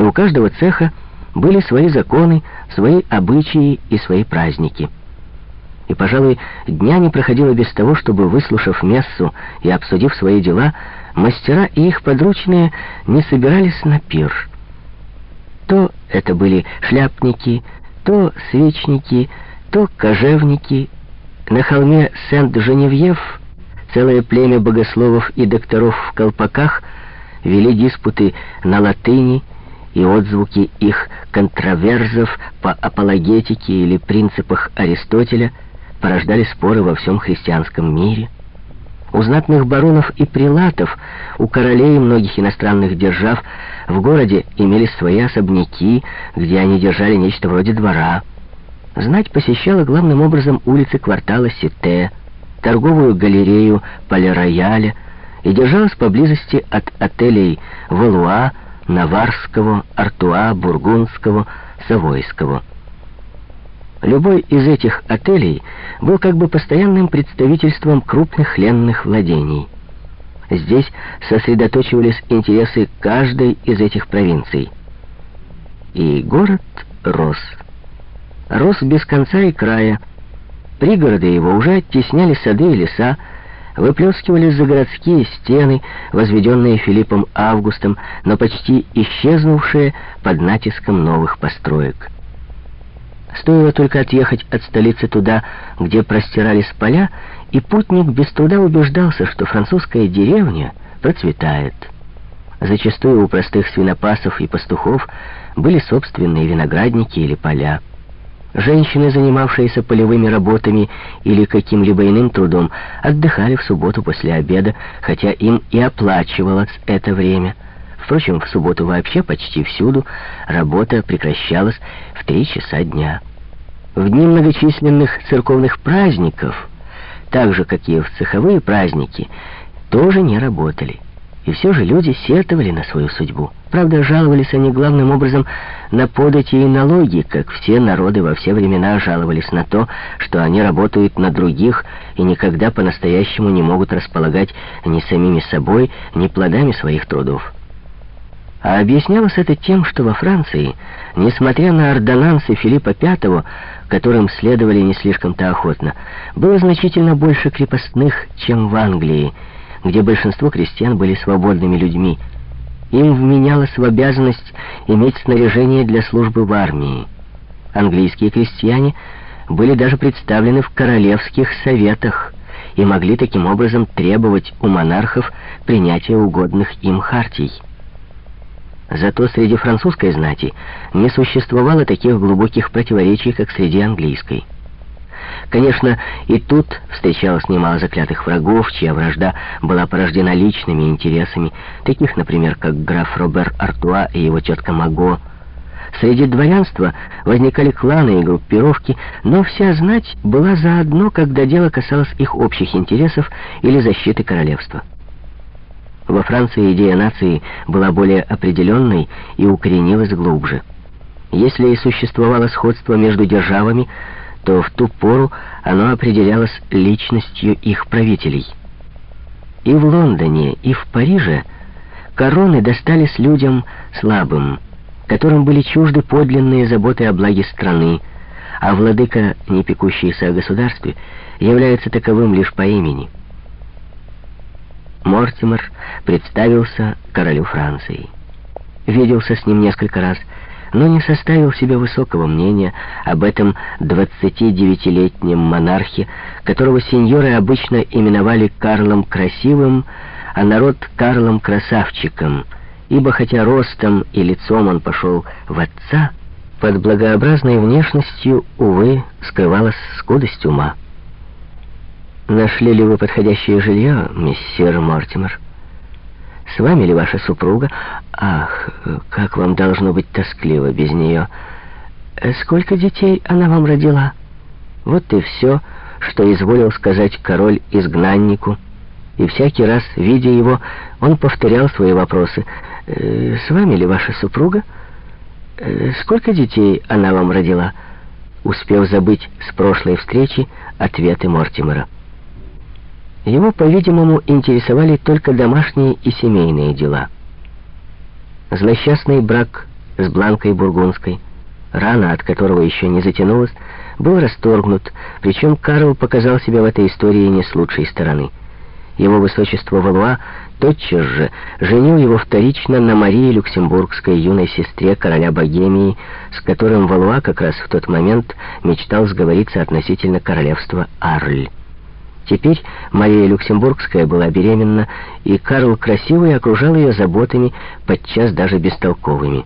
и у каждого цеха были свои законы, свои обычаи и свои праздники. И, пожалуй, дня не проходило без того, чтобы, выслушав мессу и обсудив свои дела, мастера и их подручные не собирались на пир. То это были шляпники, то свечники, то кожевники. На холме Сент-Женевьев целое племя богословов и докторов в колпаках вели диспуты на латыни, и отзвуки их контраверзов по апологетике или принципах Аристотеля порождали споры во всем христианском мире. У знатных баронов и прилатов, у королей многих иностранных держав в городе имелись свои особняки, где они держали нечто вроде двора. Знать посещала главным образом улицы квартала Сите, торговую галерею Пале-Рояля и держалась поблизости от отелей Валуа, Наварского, Артуа, Бургундского, Савойского. Любой из этих отелей был как бы постоянным представительством крупных ленных владений. Здесь сосредоточивались интересы каждой из этих провинций. И город рос. Рос без конца и края. Пригороды его уже оттесняли сады и леса, выплескивались за городские стены, возведенные Филиппом Августом, но почти исчезнувшие под натиском новых построек. Стоило только отъехать от столицы туда, где простирались поля, и путник без труда убеждался, что французская деревня процветает. Зачастую у простых свинопасов и пастухов были собственные виноградники или поля. Женщины, занимавшиеся полевыми работами или каким-либо иным трудом, отдыхали в субботу после обеда, хотя им и оплачивалось это время. Впрочем, в субботу вообще почти всюду работа прекращалась в три часа дня. В дни многочисленных церковных праздников, так же, как и в цеховые праздники, тоже не работали. И все же люди сетовали на свою судьбу. Правда, жаловались они главным образом на подати и налоги, как все народы во все времена жаловались на то, что они работают на других и никогда по-настоящему не могут располагать ни самими собой, ни плодами своих трудов. А объяснялось это тем, что во Франции, несмотря на ордонансы Филиппа V, которым следовали не слишком-то охотно, было значительно больше крепостных, чем в Англии, где большинство крестьян были свободными людьми. Им вменялось в обязанность иметь снаряжение для службы в армии. Английские крестьяне были даже представлены в королевских советах и могли таким образом требовать у монархов принятия угодных им хартий. Зато среди французской знати не существовало таких глубоких противоречий, как среди английской. Конечно, и тут встречалось немало заклятых врагов, чья вражда была порождена личными интересами, таких, например, как граф Робер Артуа и его тетка Маго. Среди дворянства возникали кланы и группировки, но вся знать была заодно, когда дело касалось их общих интересов или защиты королевства. Во Франции идея нации была более определенной и укоренилась глубже. Если и существовало сходство между державами, то в ту пору оно определялось личностью их правителей. И в Лондоне, и в Париже короны достались людям слабым, которым были чужды подлинные заботы о благе страны, а владыка, не пекущийся о государстве, является таковым лишь по имени. Мортимер представился королю Франции. Виделся с ним несколько раз, но не составил себе высокого мнения об этом 29-летнем монархе, которого сеньоры обычно именовали Карлом Красивым, а народ Карлом Красавчиком, ибо хотя ростом и лицом он пошел в отца, под благообразной внешностью, увы, скрывалась скудость ума. «Нашли ли вы подходящее жилье, миссир Мортимер?» С вами ли ваша супруга? Ах, как вам должно быть тоскливо без нее. Сколько детей она вам родила? Вот и все, что изволил сказать король изгнаннику. И всякий раз, видя его, он повторял свои вопросы. «Э, «С вами ли ваша супруга? Э, сколько детей она вам родила?» Успев забыть с прошлой встречи ответы Мортимера. Его, по-видимому, интересовали только домашние и семейные дела. Злосчастный брак с Бланкой Бургундской, рана от которого еще не затянулась, был расторгнут, причем Карл показал себя в этой истории не с лучшей стороны. Его высочество Валуа тотчас же женил его вторично на Марии Люксембургской, юной сестре короля Богемии, с которым Валуа как раз в тот момент мечтал сговориться относительно королевства Арль. Теперь Мария Люксембургская была беременна, и Карл Красивый окружал ее заботами, подчас даже бестолковыми.